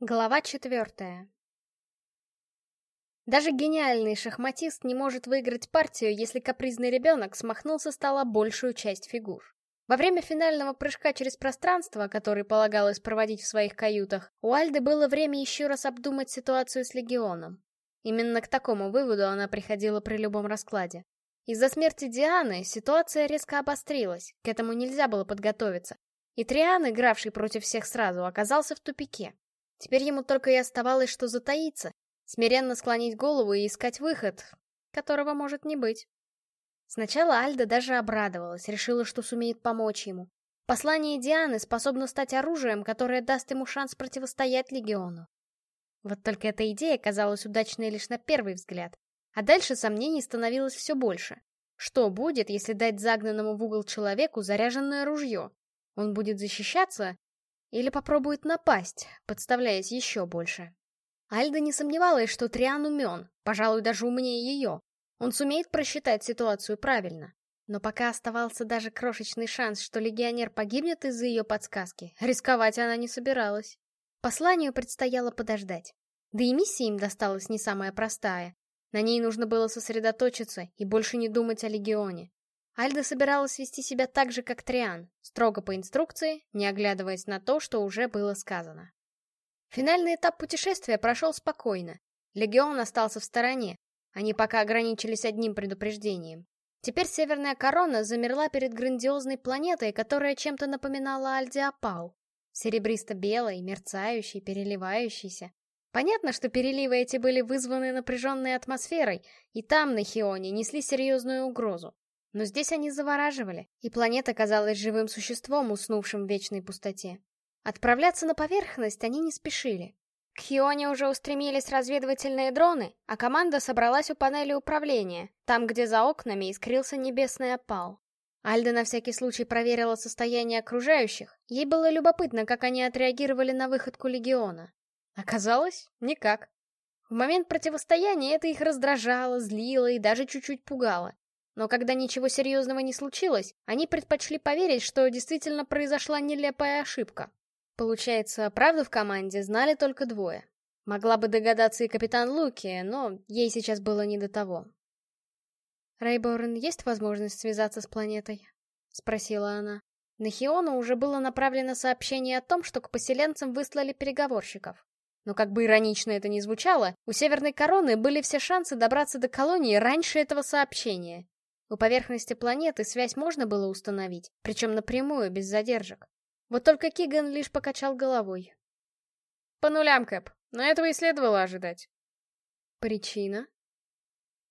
Глава четвертая. Даже гениальный шахматист не может выиграть партию, если капризный ребенок смахнул со стола большую часть фигур. Во время финального прыжка через пространство, который полагалось проводить в своих каютах, у Альды было время еще раз обдумать ситуацию с Легионом. Именно к такому выводу она приходила при любом раскладе. Из-за смерти Дианы ситуация резко обострилась, к этому нельзя было подготовиться. И Триан, игравший против всех сразу, оказался в тупике. Теперь ему только и оставалось, что затаиться, смиренно склонить голову и искать выход, которого может не быть. Сначала Альда даже обрадовалась, решила, что сумеет помочь ему. Послание Дианы способно стать оружием, которое даст ему шанс противостоять Легиону. Вот только эта идея казалась удачной лишь на первый взгляд, а дальше сомнений становилось все больше. Что будет, если дать загнанному в угол человеку заряженное ружье? Он будет защищаться или попробует напасть, подставляясь еще больше. Альда не сомневалась, что Триан умен, пожалуй, даже умнее ее. Он сумеет просчитать ситуацию правильно. Но пока оставался даже крошечный шанс, что легионер погибнет из-за ее подсказки, рисковать она не собиралась. Посланию предстояло подождать. Да и миссия им досталась не самая простая. На ней нужно было сосредоточиться и больше не думать о легионе. Альда собиралась вести себя так же, как Триан, строго по инструкции, не оглядываясь на то, что уже было сказано. Финальный этап путешествия прошел спокойно. Легион остался в стороне. Они пока ограничились одним предупреждением. Теперь Северная Корона замерла перед грандиозной планетой, которая чем-то напоминала Альдиапал. Серебристо-белой, мерцающей, переливающейся. Понятно, что переливы эти были вызваны напряженной атмосферой, и там, на Хионе, несли серьезную угрозу. Но здесь они завораживали, и планета казалась живым существом, уснувшим в вечной пустоте. Отправляться на поверхность они не спешили. К Хионе уже устремились разведывательные дроны, а команда собралась у панели управления, там, где за окнами искрился небесный опал. Альда на всякий случай проверила состояние окружающих, ей было любопытно, как они отреагировали на выходку Легиона. Оказалось, никак. В момент противостояния это их раздражало, злило и даже чуть-чуть пугало. Но когда ничего серьезного не случилось, они предпочли поверить, что действительно произошла нелепая ошибка. Получается, правду в команде знали только двое. Могла бы догадаться и капитан Луки, но ей сейчас было не до того. «Рейборн, есть возможность связаться с планетой?» — спросила она. На Хиону уже было направлено сообщение о том, что к поселенцам выслали переговорщиков. Но как бы иронично это ни звучало, у Северной Короны были все шансы добраться до колонии раньше этого сообщения. У поверхности планеты связь можно было установить, причем напрямую, без задержек. Вот только Киган лишь покачал головой. По нулям, Кэп, но этого и следовало ожидать. Причина?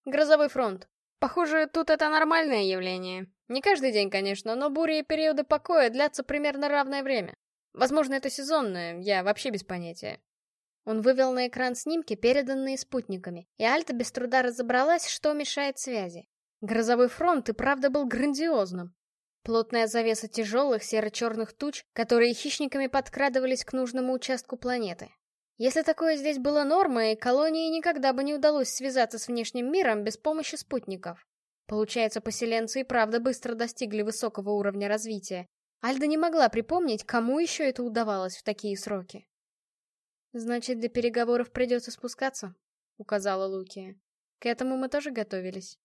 Грозовой фронт. Похоже, тут это нормальное явление. Не каждый день, конечно, но бури и периоды покоя длятся примерно равное время. Возможно, это сезонное, я вообще без понятия. Он вывел на экран снимки, переданные спутниками, и Альта без труда разобралась, что мешает связи. Грозовой фронт и правда был грандиозным. Плотная завеса тяжелых серо-черных туч, которые хищниками подкрадывались к нужному участку планеты. Если такое здесь было нормой, колонии никогда бы не удалось связаться с внешним миром без помощи спутников. Получается, поселенцы и правда быстро достигли высокого уровня развития. Альда не могла припомнить, кому еще это удавалось в такие сроки. «Значит, для переговоров придется спускаться», — указала Лукия. «К этому мы тоже готовились».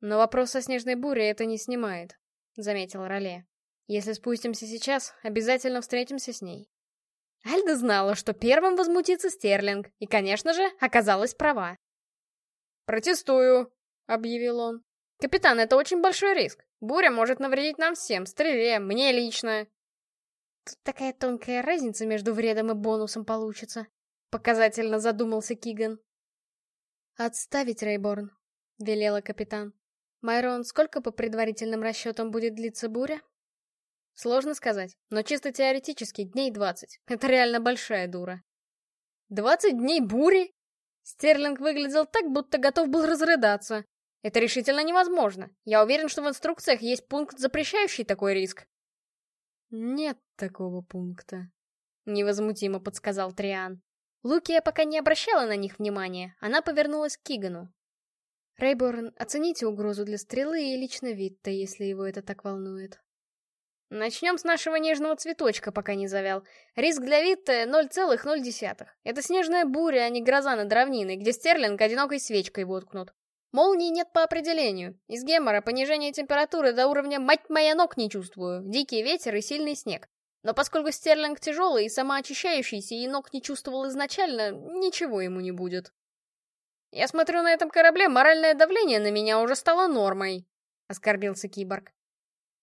«Но вопрос о снежной буре это не снимает», — заметил Роле. «Если спустимся сейчас, обязательно встретимся с ней». Альда знала, что первым возмутится Стерлинг, и, конечно же, оказалась права. «Протестую», — объявил он. «Капитан, это очень большой риск. Буря может навредить нам всем, стреле, мне лично». Тут такая тонкая разница между вредом и бонусом получится. Показательно задумался Киган. «Отставить, Рейборн», — велела капитан. Майрон, сколько по предварительным расчетам будет длиться буря? Сложно сказать, но чисто теоретически дней двадцать. Это реально большая дура. Двадцать дней бури? Стерлинг выглядел так, будто готов был разрыдаться. Это решительно невозможно. Я уверен, что в инструкциях есть пункт, запрещающий такой риск. Нет такого пункта, невозмутимо подсказал Триан. Лукия пока не обращала на них внимания, она повернулась к Кигану. Рейборн, оцените угрозу для стрелы и лично Витта, если его это так волнует. Начнем с нашего нежного цветочка, пока не завял. Риск для Витте 0,0. Это снежная буря, а не гроза над равниной, где стерлинг одинокой свечкой воткнут. Молнии нет по определению. Из гемора понижение температуры до уровня «мать моя ног не чувствую», дикий ветер и сильный снег. Но поскольку стерлинг тяжелый и самоочищающийся, и ног не чувствовал изначально, ничего ему не будет. «Я смотрю, на этом корабле моральное давление на меня уже стало нормой», — оскорбился киборг.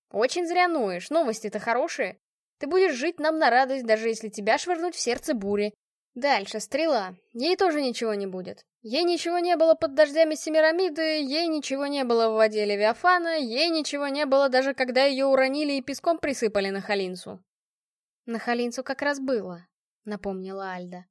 «Очень зря ноешь, новости-то хорошие. Ты будешь жить нам на радость, даже если тебя швырнуть в сердце бури. Дальше, стрела. Ей тоже ничего не будет. Ей ничего не было под дождями Семирамиды, ей ничего не было в воде Левиафана, ей ничего не было даже когда ее уронили и песком присыпали на Халинсу. На Халинсу как раз было, напомнила Альда.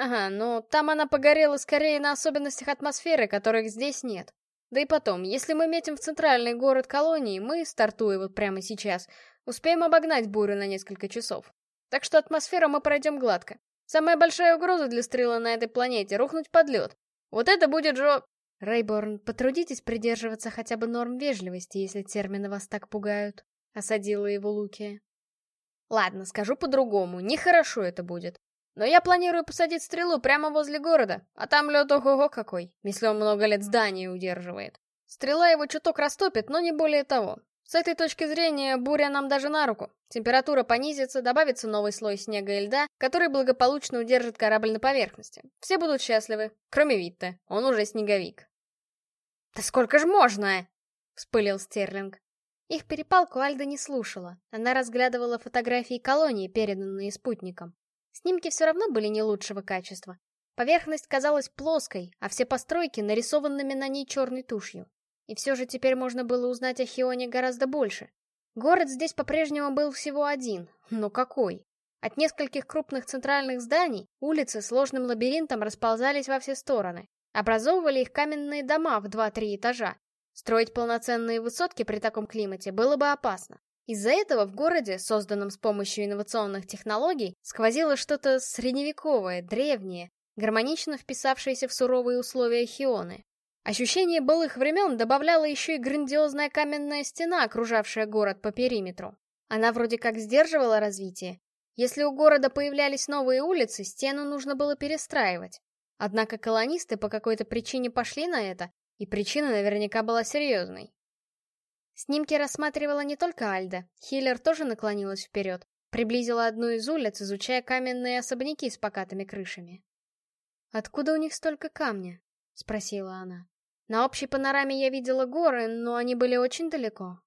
Ага, но там она погорела скорее на особенностях атмосферы, которых здесь нет. Да и потом, если мы метим в центральный город колонии, мы, стартуя вот прямо сейчас, успеем обогнать бурю на несколько часов. Так что атмосферу мы пройдем гладко. Самая большая угроза для стрела на этой планете — рухнуть под лед. Вот это будет жо... Рейборн, потрудитесь придерживаться хотя бы норм вежливости, если термины вас так пугают. Осадила его Лукия. Ладно, скажу по-другому, нехорошо это будет. Но я планирую посадить стрелу прямо возле города, а там лед ого-го какой, если он много лет здание удерживает. Стрела его чуток растопит, но не более того. С этой точки зрения буря нам даже на руку. Температура понизится, добавится новый слой снега и льда, который благополучно удержит корабль на поверхности. Все будут счастливы, кроме Витта, он уже снеговик. «Да сколько ж можно?» — вспылил Стерлинг. Их перепалку Альда не слушала. Она разглядывала фотографии колонии, переданные спутником. Снимки все равно были не лучшего качества. Поверхность казалась плоской, а все постройки нарисованными на ней черной тушью. И все же теперь можно было узнать о Хионе гораздо больше. Город здесь по-прежнему был всего один, но какой? От нескольких крупных центральных зданий улицы сложным лабиринтом расползались во все стороны. Образовывали их каменные дома в 2-3 этажа. Строить полноценные высотки при таком климате было бы опасно. Из-за этого в городе, созданном с помощью инновационных технологий, сквозило что-то средневековое, древнее, гармонично вписавшееся в суровые условия Хионы. Ощущение былых времен добавляла еще и грандиозная каменная стена, окружавшая город по периметру. Она вроде как сдерживала развитие. Если у города появлялись новые улицы, стену нужно было перестраивать. Однако колонисты по какой-то причине пошли на это, и причина наверняка была серьезной. Снимки рассматривала не только Альда. Хиллер тоже наклонилась вперед. Приблизила одну из улиц, изучая каменные особняки с покатыми крышами. «Откуда у них столько камня?» — спросила она. «На общей панораме я видела горы, но они были очень далеко».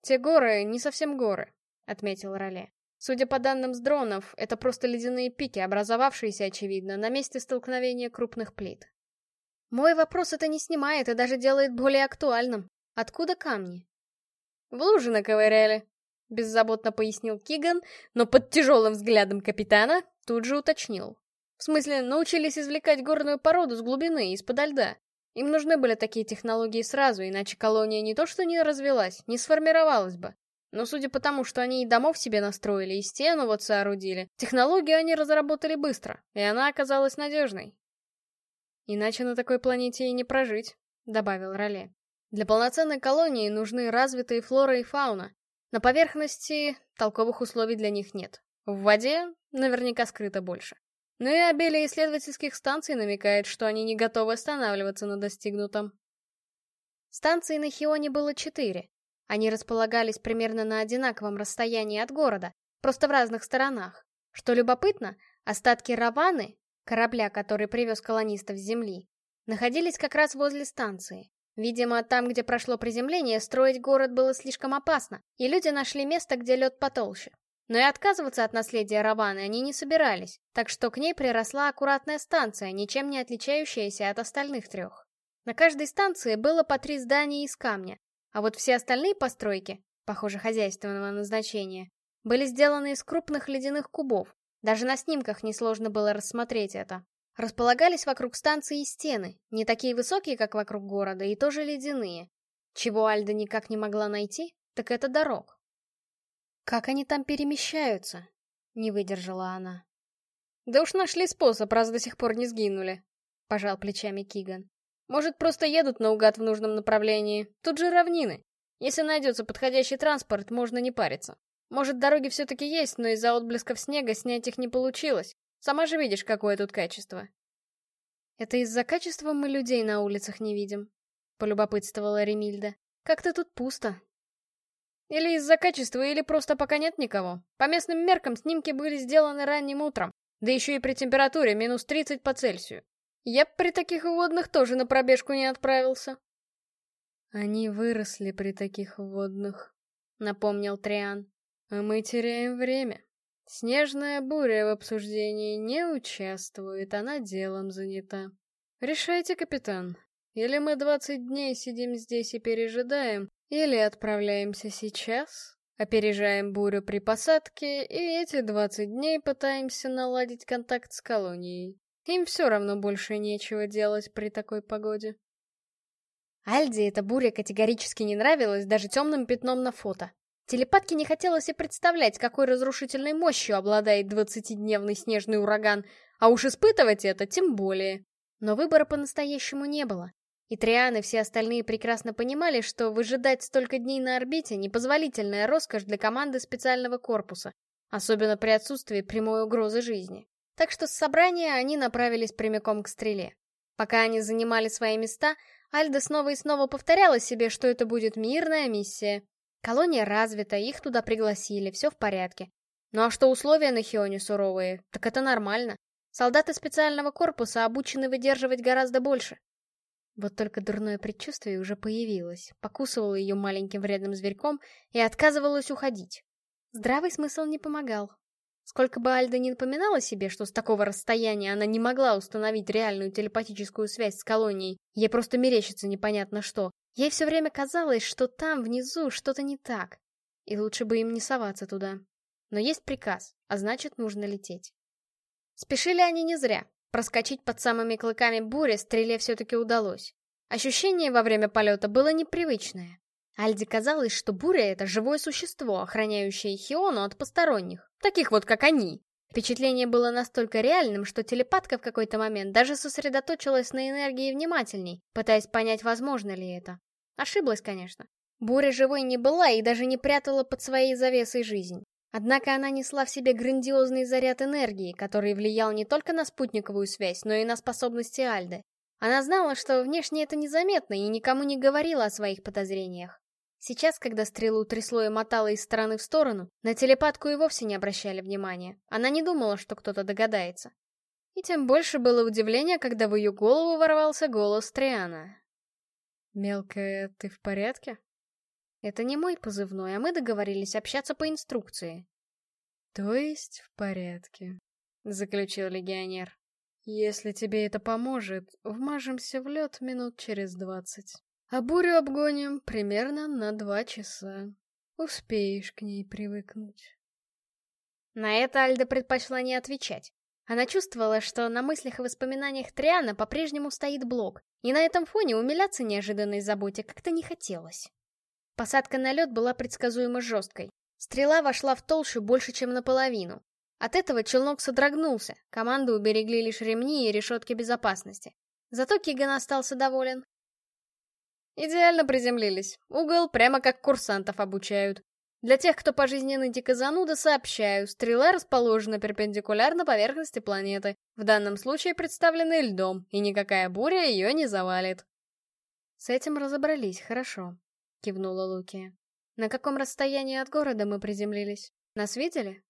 «Те горы не совсем горы», — отметил Роле. «Судя по данным с дронов, это просто ледяные пики, образовавшиеся, очевидно, на месте столкновения крупных плит». «Мой вопрос это не снимает и даже делает более актуальным. Откуда камни? В луже наковыряли, беззаботно пояснил Киган, но под тяжелым взглядом капитана тут же уточнил. В смысле, научились извлекать горную породу с глубины, из-подо льда. Им нужны были такие технологии сразу, иначе колония не то что не развелась, не сформировалась бы. Но судя по тому, что они и домов себе настроили, и стену вот соорудили, технологию они разработали быстро, и она оказалась надежной. «Иначе на такой планете и не прожить», — добавил Роле. Для полноценной колонии нужны развитые флора и фауна. На поверхности толковых условий для них нет. В воде наверняка скрыто больше. Но и обилие исследовательских станций намекает, что они не готовы останавливаться на достигнутом. Станций на Хионе было четыре. Они располагались примерно на одинаковом расстоянии от города, просто в разных сторонах. Что любопытно, остатки Раваны, корабля, который привез колонистов с Земли, находились как раз возле станции. Видимо, там, где прошло приземление, строить город было слишком опасно, и люди нашли место, где лед потолще. Но и отказываться от наследия Раваны они не собирались, так что к ней приросла аккуратная станция, ничем не отличающаяся от остальных трех. На каждой станции было по три здания из камня, а вот все остальные постройки, похоже, хозяйственного назначения, были сделаны из крупных ледяных кубов. Даже на снимках несложно было рассмотреть это. Располагались вокруг станции стены, не такие высокие, как вокруг города, и тоже ледяные. Чего Альда никак не могла найти, так это дорог. «Как они там перемещаются?» — не выдержала она. «Да уж нашли способ, раз до сих пор не сгинули», — пожал плечами Киган. «Может, просто едут наугад в нужном направлении? Тут же равнины. Если найдется подходящий транспорт, можно не париться. Может, дороги все-таки есть, но из-за отблесков снега снять их не получилось. Сама же видишь, какое тут качество. Это из-за качества мы людей на улицах не видим, полюбопытствовала Ремильда. Как-то тут пусто. Или из-за качества, или просто пока нет никого. По местным меркам снимки были сделаны ранним утром, да еще и при температуре минус 30 по Цельсию. Я б при таких водных тоже на пробежку не отправился. Они выросли при таких водных, напомнил Триан. А мы теряем время. Снежная буря в обсуждении не участвует, она делом занята. Решайте, капитан. Или мы двадцать дней сидим здесь и пережидаем, или отправляемся сейчас, опережаем бурю при посадке, и эти двадцать дней пытаемся наладить контакт с колонией. Им все равно больше нечего делать при такой погоде. Альде эта буря категорически не нравилась даже темным пятном на фото. Телепатке не хотелось и представлять, какой разрушительной мощью обладает двадцатидневный снежный ураган, а уж испытывать это тем более. Но выбора по-настоящему не было. И Триан и все остальные прекрасно понимали, что выжидать столько дней на орбите — непозволительная роскошь для команды специального корпуса, особенно при отсутствии прямой угрозы жизни. Так что с собрания они направились прямиком к стреле. Пока они занимали свои места, Альда снова и снова повторяла себе, что это будет мирная миссия, Колония развита, их туда пригласили, все в порядке. Ну а что условия на Хионе суровые, так это нормально. Солдаты специального корпуса обучены выдерживать гораздо больше. Вот только дурное предчувствие уже появилось, покусывало ее маленьким вредным зверьком и отказывалось уходить. Здравый смысл не помогал. Сколько бы Альда не напоминала себе, что с такого расстояния она не могла установить реальную телепатическую связь с колонией, ей просто мерещится непонятно что, Ей все время казалось, что там, внизу, что-то не так. И лучше бы им не соваться туда. Но есть приказ, а значит, нужно лететь. Спешили они не зря. Проскочить под самыми клыками бури стреле все-таки удалось. Ощущение во время полета было непривычное. Альде казалось, что буря — это живое существо, охраняющее Хиону от посторонних, таких вот, как они. Впечатление было настолько реальным, что телепатка в какой-то момент даже сосредоточилась на энергии внимательней, пытаясь понять, возможно ли это. Ошиблась, конечно. Буря живой не была и даже не прятала под своей завесой жизнь. Однако она несла в себе грандиозный заряд энергии, который влиял не только на спутниковую связь, но и на способности Альды. Она знала, что внешне это незаметно и никому не говорила о своих подозрениях. Сейчас, когда стрелу трясло и мотало из стороны в сторону, на телепатку и вовсе не обращали внимания. Она не думала, что кто-то догадается. И тем больше было удивления, когда в ее голову ворвался голос Триана. «Мелкая, ты в порядке?» «Это не мой позывной, а мы договорились общаться по инструкции». «То есть в порядке», — заключил легионер. «Если тебе это поможет, вмажемся в лед минут через двадцать. А бурю обгоним примерно на два часа. Успеешь к ней привыкнуть». На это Альда предпочла не отвечать. Она чувствовала, что на мыслях и воспоминаниях Триана по-прежнему стоит блок, и на этом фоне умиляться неожиданной заботе как-то не хотелось. Посадка на лед была предсказуемо жесткой. Стрела вошла в толщу больше, чем наполовину. От этого челнок содрогнулся, команду уберегли лишь ремни и решетки безопасности. Зато Киган остался доволен. Идеально приземлились. Угол прямо как курсантов обучают. Для тех, кто пожизненный дико зануда, сообщаю, стрела расположена перпендикулярно поверхности планеты, в данном случае представленной льдом, и никакая буря ее не завалит. С этим разобрались, хорошо, кивнула Лукия. На каком расстоянии от города мы приземлились? Нас видели?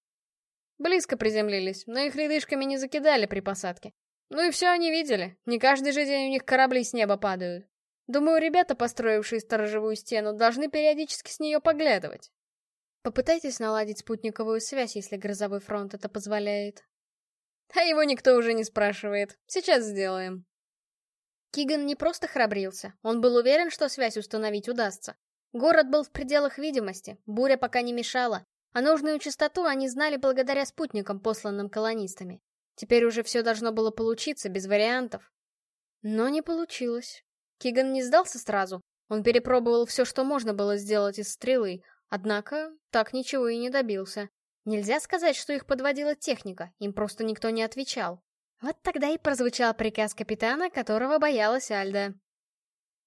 Близко приземлились, но их ледышками не закидали при посадке. Ну и все они видели, не каждый же день у них корабли с неба падают. Думаю, ребята, построившие сторожевую стену, должны периодически с нее поглядывать. Попытайтесь наладить спутниковую связь, если грозовой фронт это позволяет. А его никто уже не спрашивает. Сейчас сделаем. Киган не просто храбрился, он был уверен, что связь установить удастся. Город был в пределах видимости, буря пока не мешала, а нужную частоту они знали благодаря спутникам, посланным колонистами. Теперь уже все должно было получиться, без вариантов. Но не получилось. Киган не сдался сразу. Он перепробовал все, что можно было сделать из стрелы, Однако, так ничего и не добился. Нельзя сказать, что их подводила техника, им просто никто не отвечал. Вот тогда и прозвучал приказ капитана, которого боялась Альда.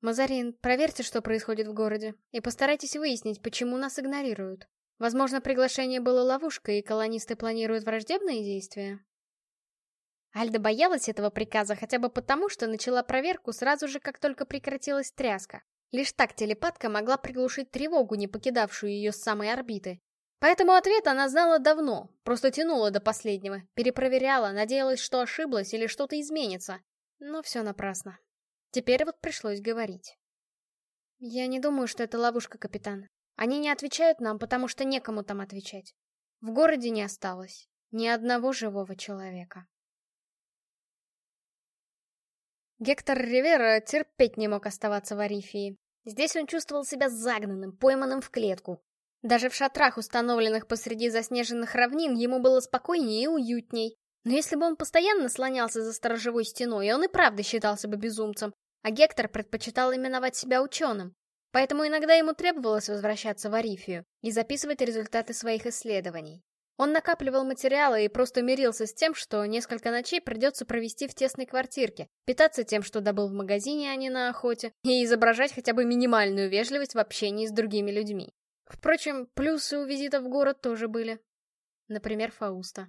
Мазарин, проверьте, что происходит в городе, и постарайтесь выяснить, почему нас игнорируют. Возможно, приглашение было ловушкой, и колонисты планируют враждебные действия? Альда боялась этого приказа хотя бы потому, что начала проверку сразу же, как только прекратилась тряска. Лишь так телепатка могла приглушить тревогу, не покидавшую ее с самой орбиты. Поэтому ответ она знала давно, просто тянула до последнего, перепроверяла, надеялась, что ошиблась или что-то изменится. Но все напрасно. Теперь вот пришлось говорить. Я не думаю, что это ловушка, капитан. Они не отвечают нам, потому что некому там отвечать. В городе не осталось ни одного живого человека. Гектор Ривера терпеть не мог оставаться в Арифии. Здесь он чувствовал себя загнанным, пойманным в клетку. Даже в шатрах, установленных посреди заснеженных равнин, ему было спокойнее и уютней. Но если бы он постоянно слонялся за сторожевой стеной, он и правда считался бы безумцем, а Гектор предпочитал именовать себя ученым. Поэтому иногда ему требовалось возвращаться в Арифию и записывать результаты своих исследований. Он накапливал материалы и просто мирился с тем, что несколько ночей придется провести в тесной квартирке, питаться тем, что добыл в магазине, а не на охоте, и изображать хотя бы минимальную вежливость в общении с другими людьми. Впрочем, плюсы у визита в город тоже были. Например, Фауста.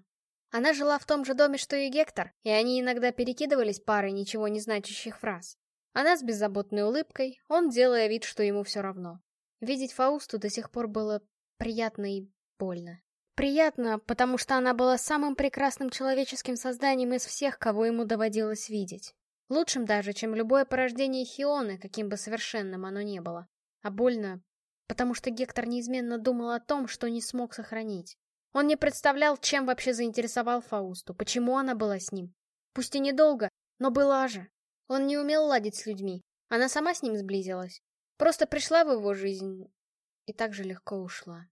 Она жила в том же доме, что и Гектор, и они иногда перекидывались парой ничего не значащих фраз. Она с беззаботной улыбкой, он делая вид, что ему все равно. Видеть Фаусту до сих пор было приятно и больно. Приятно, потому что она была самым прекрасным человеческим созданием из всех, кого ему доводилось видеть. Лучшим даже, чем любое порождение Хионы, каким бы совершенным оно не было. А больно, потому что Гектор неизменно думал о том, что не смог сохранить. Он не представлял, чем вообще заинтересовал Фаусту, почему она была с ним. Пусть и недолго, но была же. Он не умел ладить с людьми. Она сама с ним сблизилась. Просто пришла в его жизнь и так же легко ушла.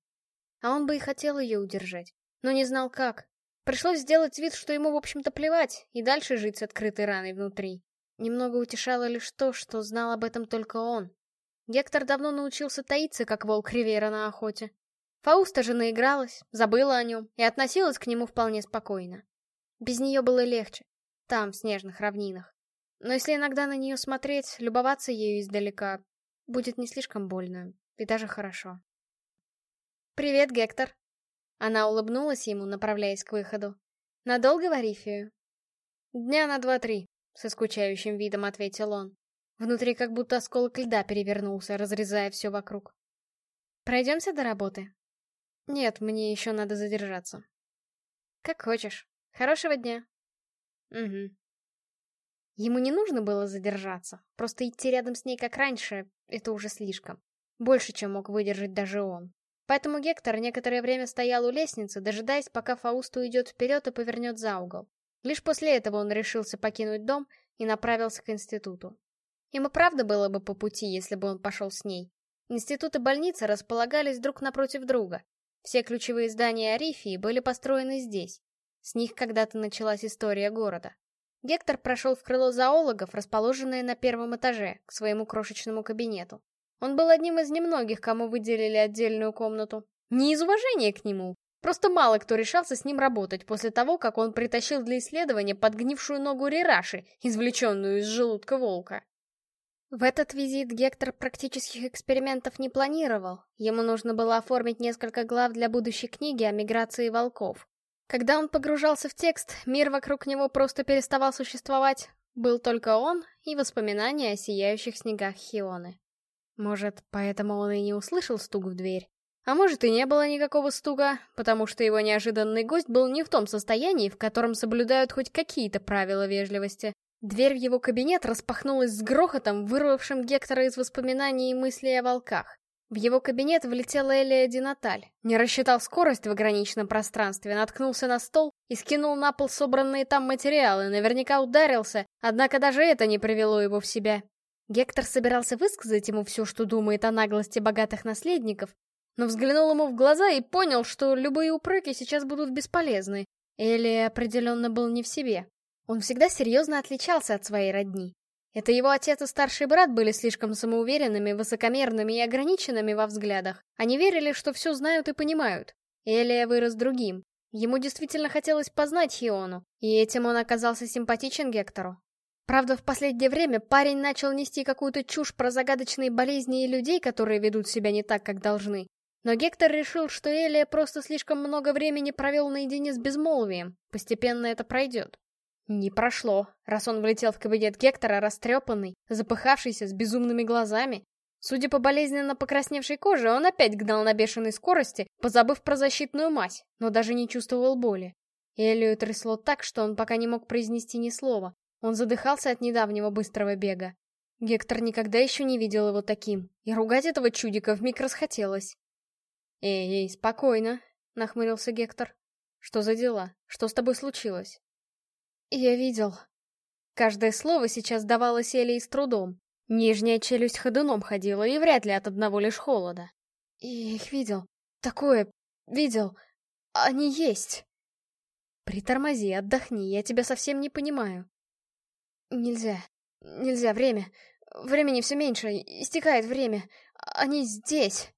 А он бы и хотел ее удержать, но не знал как. Пришлось сделать вид, что ему, в общем-то, плевать, и дальше жить с открытой раной внутри. Немного утешало лишь то, что знал об этом только он. Гектор давно научился таиться, как волк Ривера на охоте. Фауста же наигралась, забыла о нем и относилась к нему вполне спокойно. Без нее было легче, там, в снежных равнинах. Но если иногда на нее смотреть, любоваться ею издалека, будет не слишком больно и даже хорошо. «Привет, Гектор!» Она улыбнулась ему, направляясь к выходу. «Надолго в Арифию?» «Дня на два-три», — со скучающим видом ответил он. Внутри как будто осколок льда перевернулся, разрезая все вокруг. «Пройдемся до работы?» Нет, мне еще надо задержаться. Как хочешь. Хорошего дня. Угу. Ему не нужно было задержаться. Просто идти рядом с ней как раньше — это уже слишком. Больше, чем мог выдержать даже он. Поэтому Гектор некоторое время стоял у лестницы, дожидаясь, пока Фауст уйдет вперед и повернет за угол. Лишь после этого он решился покинуть дом и направился к институту. Ему правда было бы по пути, если бы он пошел с ней. Институт и больница располагались друг напротив друга, все ключевые здания Арифии были построены здесь. С них когда-то началась история города. Гектор прошел в крыло зоологов, расположенное на первом этаже, к своему крошечному кабинету. Он был одним из немногих, кому выделили отдельную комнату. Не из уважения к нему, просто мало кто решался с ним работать после того, как он притащил для исследования подгнившую ногу Рераши, извлеченную из желудка волка. В этот визит Гектор практических экспериментов не планировал. Ему нужно было оформить несколько глав для будущей книги о миграции волков. Когда он погружался в текст, мир вокруг него просто переставал существовать. Был только он и воспоминания о сияющих снегах Хионы. Может, поэтому он и не услышал стук в дверь. А может, и не было никакого стука, потому что его неожиданный гость был не в том состоянии, в котором соблюдают хоть какие-то правила вежливости. Дверь в его кабинет распахнулась с грохотом, вырвавшим Гектора из воспоминаний и мыслей о волках. В его кабинет влетела Элия Динаталь. Не рассчитал скорость в ограниченном пространстве, наткнулся на стол и скинул на пол собранные там материалы, наверняка ударился, однако даже это не привело его в себя. Гектор собирался высказать ему все, что думает о наглости богатых наследников, но взглянул ему в глаза и понял, что любые упреки сейчас будут бесполезны. Элия определенно был не в себе. Он всегда серьезно отличался от своей родни. Это его отец и старший брат были слишком самоуверенными, высокомерными и ограниченными во взглядах. Они верили, что все знают и понимают. Элия вырос другим. Ему действительно хотелось познать Хиону, и этим он оказался симпатичен Гектору. Правда, в последнее время парень начал нести какую-то чушь про загадочные болезни и людей, которые ведут себя не так, как должны. Но Гектор решил, что Элия просто слишком много времени провел наедине с безмолвием. Постепенно это пройдет. Не прошло, раз он влетел в кабинет Гектора растрепанный, запыхавшийся, с безумными глазами. Судя по болезненно покрасневшей коже, он опять гнал на бешеной скорости, позабыв про защитную мазь, но даже не чувствовал боли. Элию трясло так, что он пока не мог произнести ни слова. Он задыхался от недавнего быстрого бега. Гектор никогда еще не видел его таким, и ругать этого чудика вмиг расхотелось. «Эй, эй, спокойно», — нахмурился Гектор. «Что за дела? Что с тобой случилось?» «Я видел». Каждое слово сейчас давалось Элей с трудом. Нижняя челюсть ходуном ходила, и вряд ли от одного лишь холода. «Я их видел. Такое... видел. Они есть». «Притормози, отдохни, я тебя совсем не понимаю». «Нельзя. Нельзя, время. Времени все меньше, истекает время. Они здесь».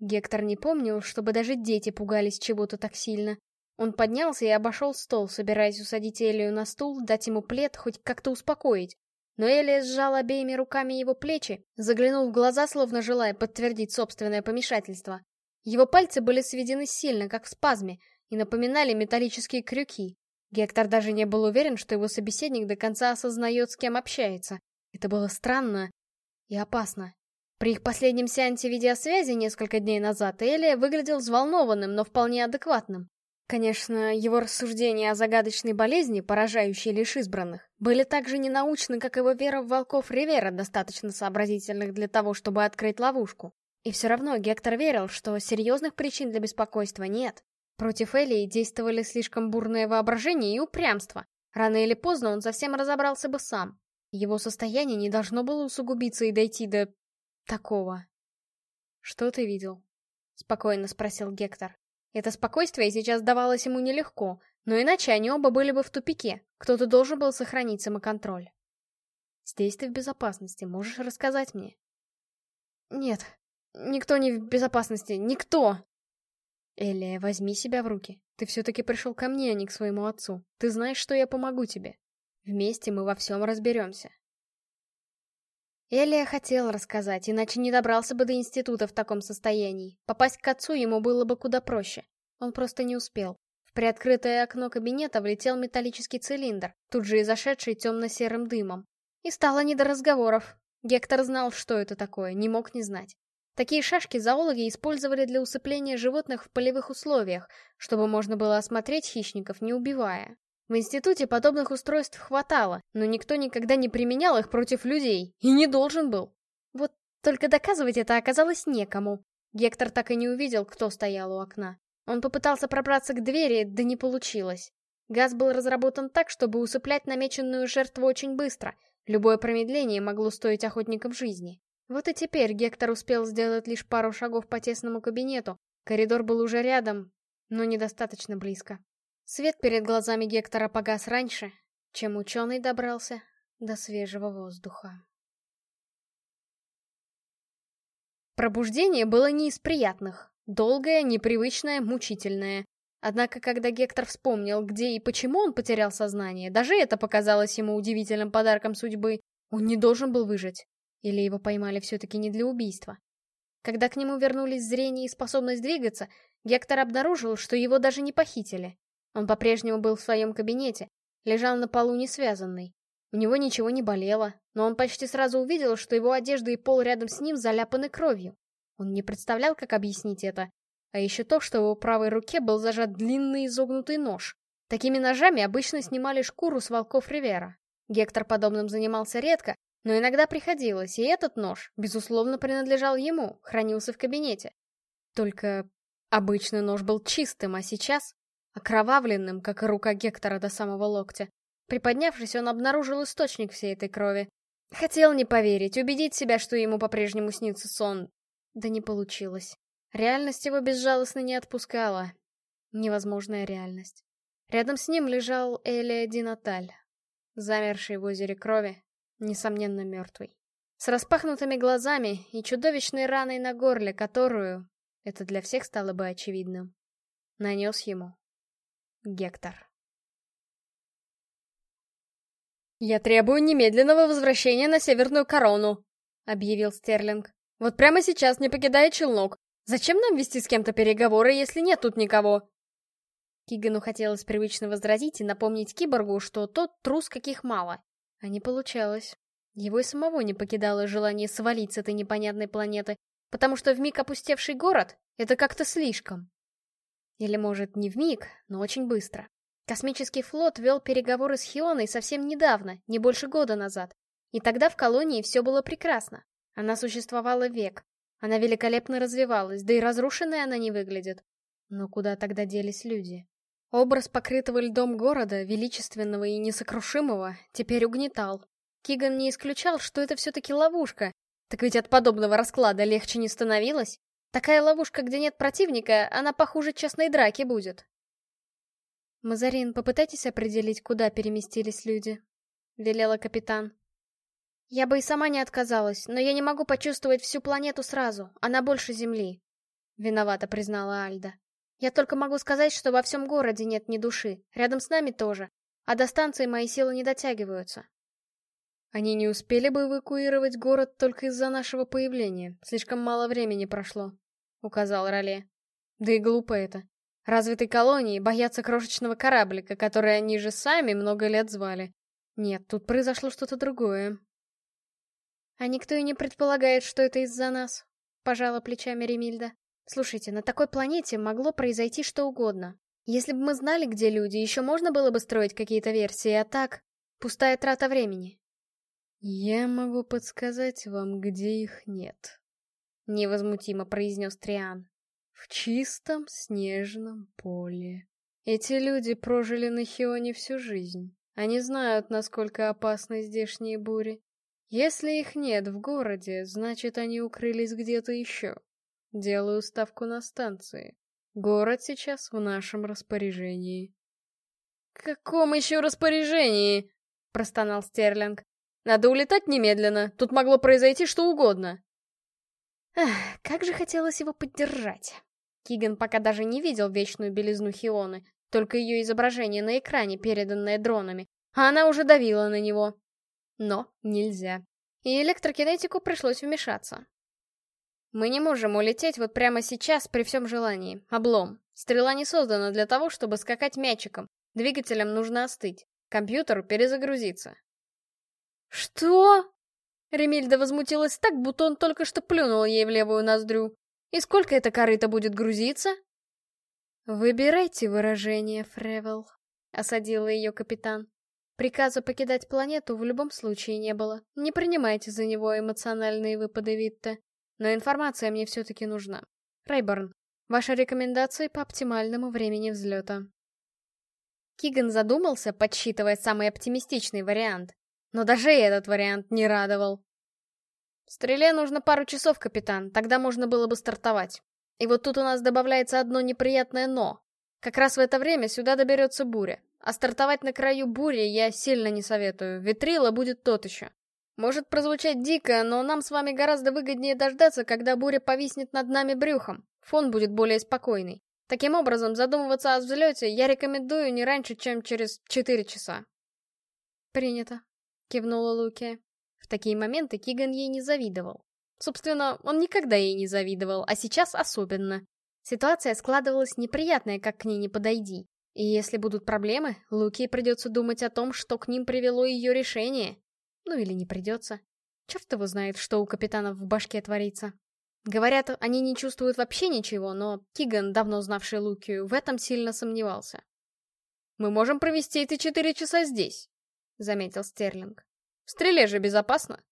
Гектор не помнил, чтобы даже дети пугались чего-то так сильно. Он поднялся и обошел стол, собираясь усадить Элию на стул, дать ему плед, хоть как-то успокоить. Но Элия сжал обеими руками его плечи, заглянул в глаза, словно желая подтвердить собственное помешательство. Его пальцы были сведены сильно, как в спазме, и напоминали металлические крюки. Гектор даже не был уверен, что его собеседник до конца осознает, с кем общается. Это было странно и опасно. При их последнем сеансе видеосвязи несколько дней назад Элия выглядел взволнованным, но вполне адекватным. Конечно, его рассуждения о загадочной болезни, поражающей лишь избранных, были так же ненаучны, как его вера в волков Ривера, достаточно сообразительных для того, чтобы открыть ловушку. И все равно Гектор верил, что серьезных причин для беспокойства нет. Против Элии действовали слишком бурное воображение и упрямство. Рано или поздно он совсем разобрался бы сам. Его состояние не должно было усугубиться и дойти до... такого. «Что ты видел?» — спокойно спросил Гектор. Это спокойствие сейчас давалось ему нелегко, но иначе они оба были бы в тупике. Кто-то должен был сохранить самоконтроль. Здесь ты в безопасности, можешь рассказать мне? Нет, никто не в безопасности, никто! Элия, возьми себя в руки. Ты все-таки пришел ко мне, а не к своему отцу. Ты знаешь, что я помогу тебе. Вместе мы во всем разберемся. Элия хотел рассказать, иначе не добрался бы до института в таком состоянии. Попасть к отцу ему было бы куда проще. Он просто не успел. В приоткрытое окно кабинета влетел металлический цилиндр, тут же и зашедший темно-серым дымом. И стало не до разговоров. Гектор знал, что это такое, не мог не знать. Такие шашки зоологи использовали для усыпления животных в полевых условиях, чтобы можно было осмотреть хищников, не убивая. В институте подобных устройств хватало, но никто никогда не применял их против людей, и не должен был. Вот только доказывать это оказалось некому. Гектор так и не увидел, кто стоял у окна. Он попытался пробраться к двери, да не получилось. Газ был разработан так, чтобы усыплять намеченную жертву очень быстро. Любое промедление могло стоить охотникам жизни. Вот и теперь Гектор успел сделать лишь пару шагов по тесному кабинету. Коридор был уже рядом, но недостаточно близко. Свет перед глазами Гектора погас раньше, чем ученый добрался до свежего воздуха. Пробуждение было не из приятных. Долгое, непривычное, мучительное. Однако, когда Гектор вспомнил, где и почему он потерял сознание, даже это показалось ему удивительным подарком судьбы. Он не должен был выжить. Или его поймали все-таки не для убийства. Когда к нему вернулись зрение и способность двигаться, Гектор обнаружил, что его даже не похитили. Он по-прежнему был в своем кабинете, лежал на полу не связанный. У него ничего не болело, но он почти сразу увидел, что его одежда и пол рядом с ним заляпаны кровью. Он не представлял, как объяснить это. А еще то, что в его правой руке был зажат длинный изогнутый нож. Такими ножами обычно снимали шкуру с волков Ривера. Гектор подобным занимался редко, но иногда приходилось, и этот нож, безусловно, принадлежал ему, хранился в кабинете. Только обычный нож был чистым, а сейчас окровавленным, как и рука Гектора до самого локтя. Приподнявшись, он обнаружил источник всей этой крови. Хотел не поверить, убедить себя, что ему по-прежнему снится сон. Да не получилось. Реальность его безжалостно не отпускала. Невозможная реальность. Рядом с ним лежал Элия Динаталь, замерший в озере крови, несомненно мертвый. С распахнутыми глазами и чудовищной раной на горле, которую, это для всех стало бы очевидным, нанес ему Гектор. «Я требую немедленного возвращения на Северную Корону», — объявил Стерлинг. «Вот прямо сейчас, не покидая челнок. Зачем нам вести с кем-то переговоры, если нет тут никого?» Кигану хотелось привычно возразить и напомнить киборгу, что тот трус каких мало. А не получалось. Его и самого не покидало желание свалить с этой непонятной планеты, потому что вмиг опустевший город — это как-то слишком. Или, может, не вмиг, но очень быстро. Космический флот вел переговоры с Хионой совсем недавно, не больше года назад. И тогда в колонии все было прекрасно. Она существовала век. Она великолепно развивалась, да и разрушенной она не выглядит. Но куда тогда делись люди? Образ покрытого льдом города, величественного и несокрушимого, теперь угнетал. Киган не исключал, что это все-таки ловушка. Так ведь от подобного расклада легче не становилось. Такая ловушка, где нет противника, она похуже честной драки будет. «Мазарин, попытайтесь определить, куда переместились люди», — велела капитан. «Я бы и сама не отказалась, но я не могу почувствовать всю планету сразу, она больше Земли», — виновато признала Альда. «Я только могу сказать, что во всем городе нет ни души, рядом с нами тоже, а до станции мои силы не дотягиваются». «Они не успели бы эвакуировать город только из-за нашего появления, слишком мало времени прошло», — указал Роле. «Да и глупо это. Развитой колонии боятся крошечного кораблика, который они же сами много лет звали. Нет, тут произошло что-то другое. А никто и не предполагает, что это из-за нас, пожала плечами Ремильда. Слушайте, на такой планете могло произойти что угодно. Если бы мы знали, где люди, еще можно было бы строить какие-то версии, а так... Пустая трата времени. «Я могу подсказать вам, где их нет», — невозмутимо произнес Триан. В чистом снежном поле. Эти люди прожили на Хионе всю жизнь. Они знают, насколько опасны здешние бури. Если их нет в городе, значит, они укрылись где-то еще. Делаю ставку на станции. Город сейчас в нашем распоряжении. «Каком еще распоряжении?» — простонал Стерлинг. «Надо улетать немедленно. Тут могло произойти что угодно». Ах, как же хотелось его поддержать. Киган пока даже не видел вечную белизну Хионы, только ее изображение на экране, переданное дронами, а она уже давила на него. Но нельзя. И электрокинетику пришлось вмешаться. Мы не можем улететь вот прямо сейчас при всем желании. Облом. Стрела не создана для того, чтобы скакать мячиком. Двигателям нужно остыть. Компьютеру перезагрузиться. Что? Ремильда возмутилась так, будто он только что плюнул ей в левую ноздрю. И сколько эта корыта будет грузиться? Выбирайте выражение, Фревел, осадила ее капитан. Приказа покидать планету в любом случае не было. Не принимайте за него эмоциональные выпады Витте. Но информация мне все-таки нужна. Рейборн, ваши рекомендации по оптимальному времени взлета. Киган задумался, подсчитывая самый оптимистичный вариант. Но даже этот вариант не радовал. «Стреле нужно пару часов, капитан, тогда можно было бы стартовать. И вот тут у нас добавляется одно неприятное «но». Как раз в это время сюда доберется буря. А стартовать на краю бури я сильно не советую, ветрила будет тот еще. Может прозвучать дико, но нам с вами гораздо выгоднее дождаться, когда буря повиснет над нами брюхом. Фон будет более спокойный. Таким образом, задумываться о взлете я рекомендую не раньше, чем через 4 часа. Принято, кивнула Луки. В такие моменты Киган ей не завидовал. Собственно, он никогда ей не завидовал, а сейчас особенно. Ситуация складывалась неприятная, как к ней не подойди. И если будут проблемы, Луки придется думать о том, что к ним привело ее решение. Ну или не придется. Черт его знает, что у капитанов в башке творится. Говорят, они не чувствуют вообще ничего, но Киган, давно знавший Лукию, в этом сильно сомневался. «Мы можем провести эти четыре часа здесь», — заметил Стерлинг. В стреле же безопасно.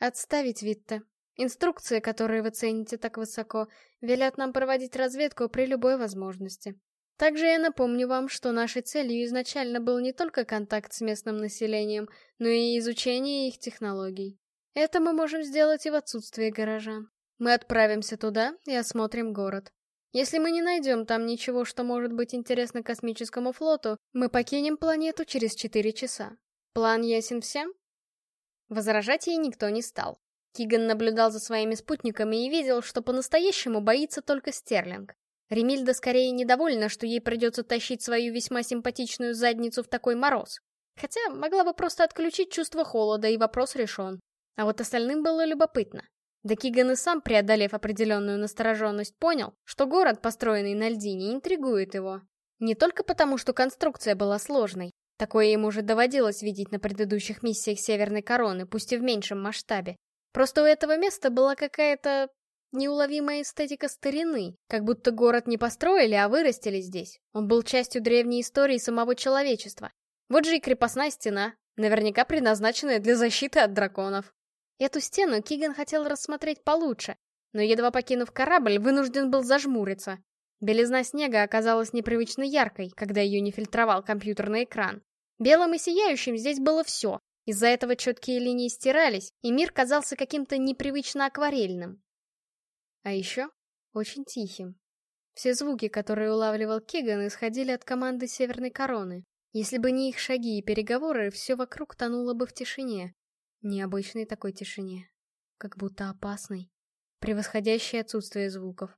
Отставить, Витте. Инструкции, которые вы цените так высоко, велят нам проводить разведку при любой возможности. Также я напомню вам, что нашей целью изначально был не только контакт с местным населением, но и изучение их технологий. Это мы можем сделать и в отсутствие горожан. Мы отправимся туда и осмотрим город. Если мы не найдем там ничего, что может быть интересно космическому флоту, мы покинем планету через 4 часа. План ясен всем? Возражать ей никто не стал. Киган наблюдал за своими спутниками и видел, что по-настоящему боится только Стерлинг. Ремильда скорее недовольна, что ей придется тащить свою весьма симпатичную задницу в такой мороз. Хотя могла бы просто отключить чувство холода, и вопрос решен. А вот остальным было любопытно. Да и сам, преодолев определенную настороженность, понял, что город, построенный на льдине, интригует его. Не только потому, что конструкция была сложной. Такое ему уже доводилось видеть на предыдущих миссиях Северной Короны, пусть и в меньшем масштабе. Просто у этого места была какая-то неуловимая эстетика старины, как будто город не построили, а вырастили здесь. Он был частью древней истории самого человечества. Вот же и крепостная стена, наверняка предназначенная для защиты от драконов. Эту стену Киган хотел рассмотреть получше, но едва покинув корабль, вынужден был зажмуриться. Белизна снега оказалась непривычно яркой, когда ее не фильтровал компьютерный экран. Белым и сияющим здесь было все. Из-за этого четкие линии стирались, и мир казался каким-то непривычно акварельным. А еще очень тихим. Все звуки, которые улавливал Киган, исходили от команды Северной Короны. Если бы не их шаги и переговоры, все вокруг тонуло бы в тишине. Необычной такой тишине. Как будто опасной. Превосходящее отсутствие звуков.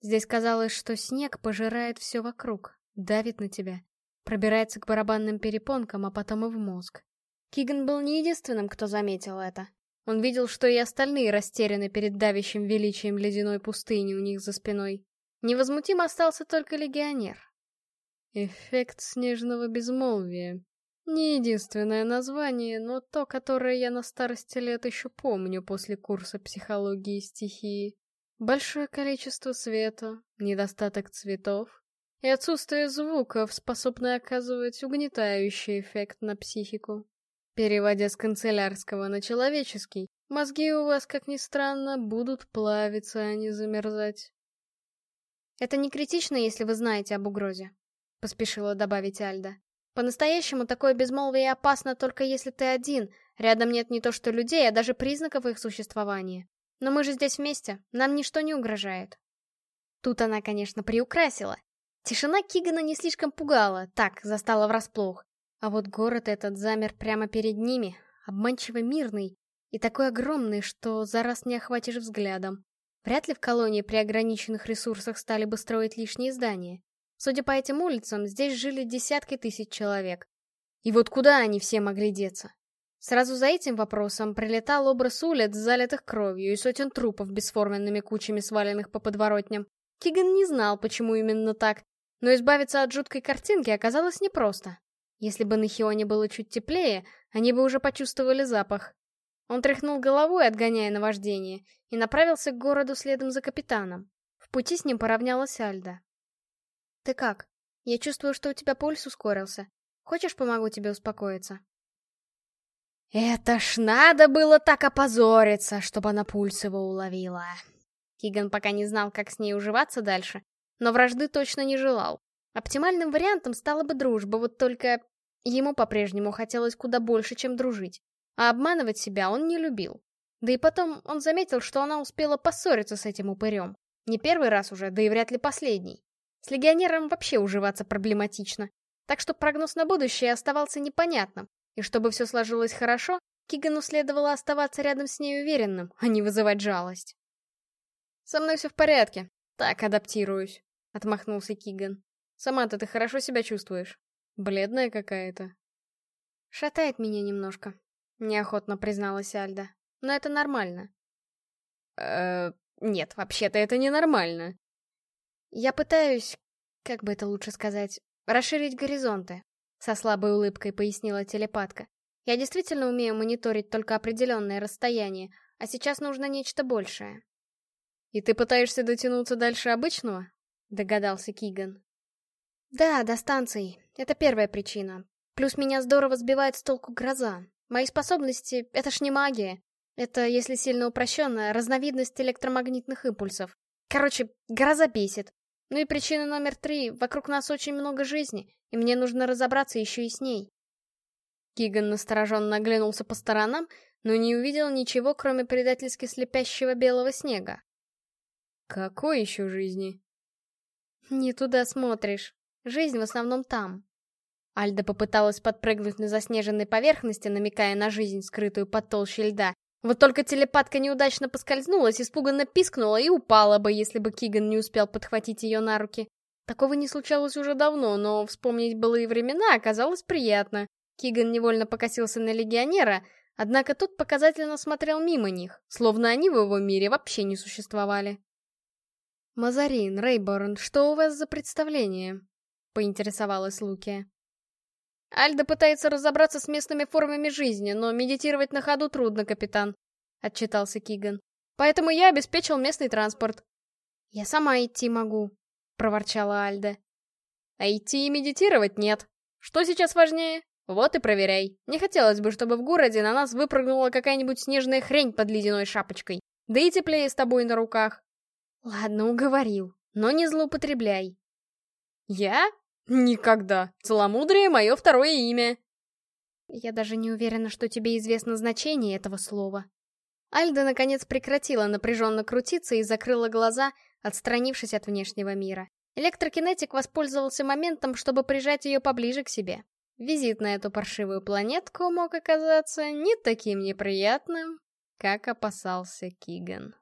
Здесь казалось, что снег пожирает все вокруг, давит на тебя, пробирается к барабанным перепонкам, а потом и в мозг. Киган был не единственным, кто заметил это. Он видел, что и остальные растеряны перед давящим величием ледяной пустыни у них за спиной. Невозмутим остался только легионер. Эффект снежного безмолвия. Не единственное название, но то, которое я на старости лет еще помню после курса психологии стихии. Большое количество света, недостаток цветов и отсутствие звуков способны оказывать угнетающий эффект на психику. Переводя с канцелярского на человеческий, мозги у вас, как ни странно, будут плавиться, а не замерзать. Это не критично, если вы знаете об угрозе поспешила добавить Альда. По-настоящему такое безмолвие опасно только если ты один, рядом нет не то что людей, а даже признаков их существования. Но мы же здесь вместе, нам ничто не угрожает. Тут она, конечно, приукрасила. Тишина Кигана не слишком пугала, так, застала врасплох. А вот город этот замер прямо перед ними, обманчиво мирный, и такой огромный, что за раз не охватишь взглядом. Вряд ли в колонии при ограниченных ресурсах стали бы строить лишние здания. Судя по этим улицам, здесь жили десятки тысяч человек. И вот куда они все могли деться? Сразу за этим вопросом прилетал образ улиц, залитых кровью, и сотен трупов бесформенными кучами сваленных по подворотням. Киган не знал, почему именно так, но избавиться от жуткой картинки оказалось непросто. Если бы на Хионе было чуть теплее, они бы уже почувствовали запах. Он тряхнул головой, отгоняя наваждение, и направился к городу следом за капитаном. В пути с ним поравнялась Альда. «Ты как? Я чувствую, что у тебя пульс ускорился. Хочешь, помогу тебе успокоиться?» «Это ж надо было так опозориться, чтобы она пульс его уловила!» Киган пока не знал, как с ней уживаться дальше, но вражды точно не желал. Оптимальным вариантом стала бы дружба, вот только ему по-прежнему хотелось куда больше, чем дружить. А обманывать себя он не любил. Да и потом он заметил, что она успела поссориться с этим упырем. Не первый раз уже, да и вряд ли последний. С легионером вообще уживаться проблематично. Так что прогноз на будущее оставался непонятным, и чтобы все сложилось хорошо, Кигану следовало оставаться рядом с ней уверенным, а не вызывать жалость. «Со мной все в порядке. Так, адаптируюсь», — отмахнулся Киган. «Сама-то ты хорошо себя чувствуешь? Бледная какая-то». «Шатает меня немножко», — неохотно призналась Альда. «Но это нормально». «Э-э, нет, вообще-то это ненормально», я пытаюсь, как бы это лучше сказать, расширить горизонты, со слабой улыбкой пояснила телепатка. Я действительно умею мониторить только определенное расстояние, а сейчас нужно нечто большее. И ты пытаешься дотянуться дальше обычного? Догадался Киган. Да, до станций. Это первая причина. Плюс меня здорово сбивает с толку гроза. Мои способности — это ж не магия. Это, если сильно упрощенно, разновидность электромагнитных импульсов. Короче, гроза бесит. Ну и причина номер три. Вокруг нас очень много жизни, и мне нужно разобраться еще и с ней. Киган настороженно оглянулся по сторонам, но не увидел ничего, кроме предательски слепящего белого снега. Какой еще жизни? Не туда смотришь. Жизнь в основном там. Альда попыталась подпрыгнуть на заснеженной поверхности, намекая на жизнь, скрытую под толщей льда, вот только телепатка неудачно поскользнулась, испуганно пискнула и упала бы, если бы Киган не успел подхватить ее на руки. Такого не случалось уже давно, но вспомнить былые времена оказалось приятно. Киган невольно покосился на легионера, однако тот показательно смотрел мимо них, словно они в его мире вообще не существовали. «Мазарин, Рейборн, что у вас за представление?» — поинтересовалась Лукия. «Альда пытается разобраться с местными формами жизни, но медитировать на ходу трудно, капитан», — отчитался Киган. «Поэтому я обеспечил местный транспорт». «Я сама идти могу», — проворчала Альда. «А идти и медитировать нет. Что сейчас важнее? Вот и проверяй. Не хотелось бы, чтобы в городе на нас выпрыгнула какая-нибудь снежная хрень под ледяной шапочкой. Да и теплее с тобой на руках». «Ладно, уговорил. Но не злоупотребляй». «Я? Никогда. Целомудрие — мое второе имя». Я даже не уверена, что тебе известно значение этого слова. Альда, наконец, прекратила напряженно крутиться и закрыла глаза, отстранившись от внешнего мира. Электрокинетик воспользовался моментом, чтобы прижать ее поближе к себе. Визит на эту паршивую планетку мог оказаться не таким неприятным, как опасался Киган.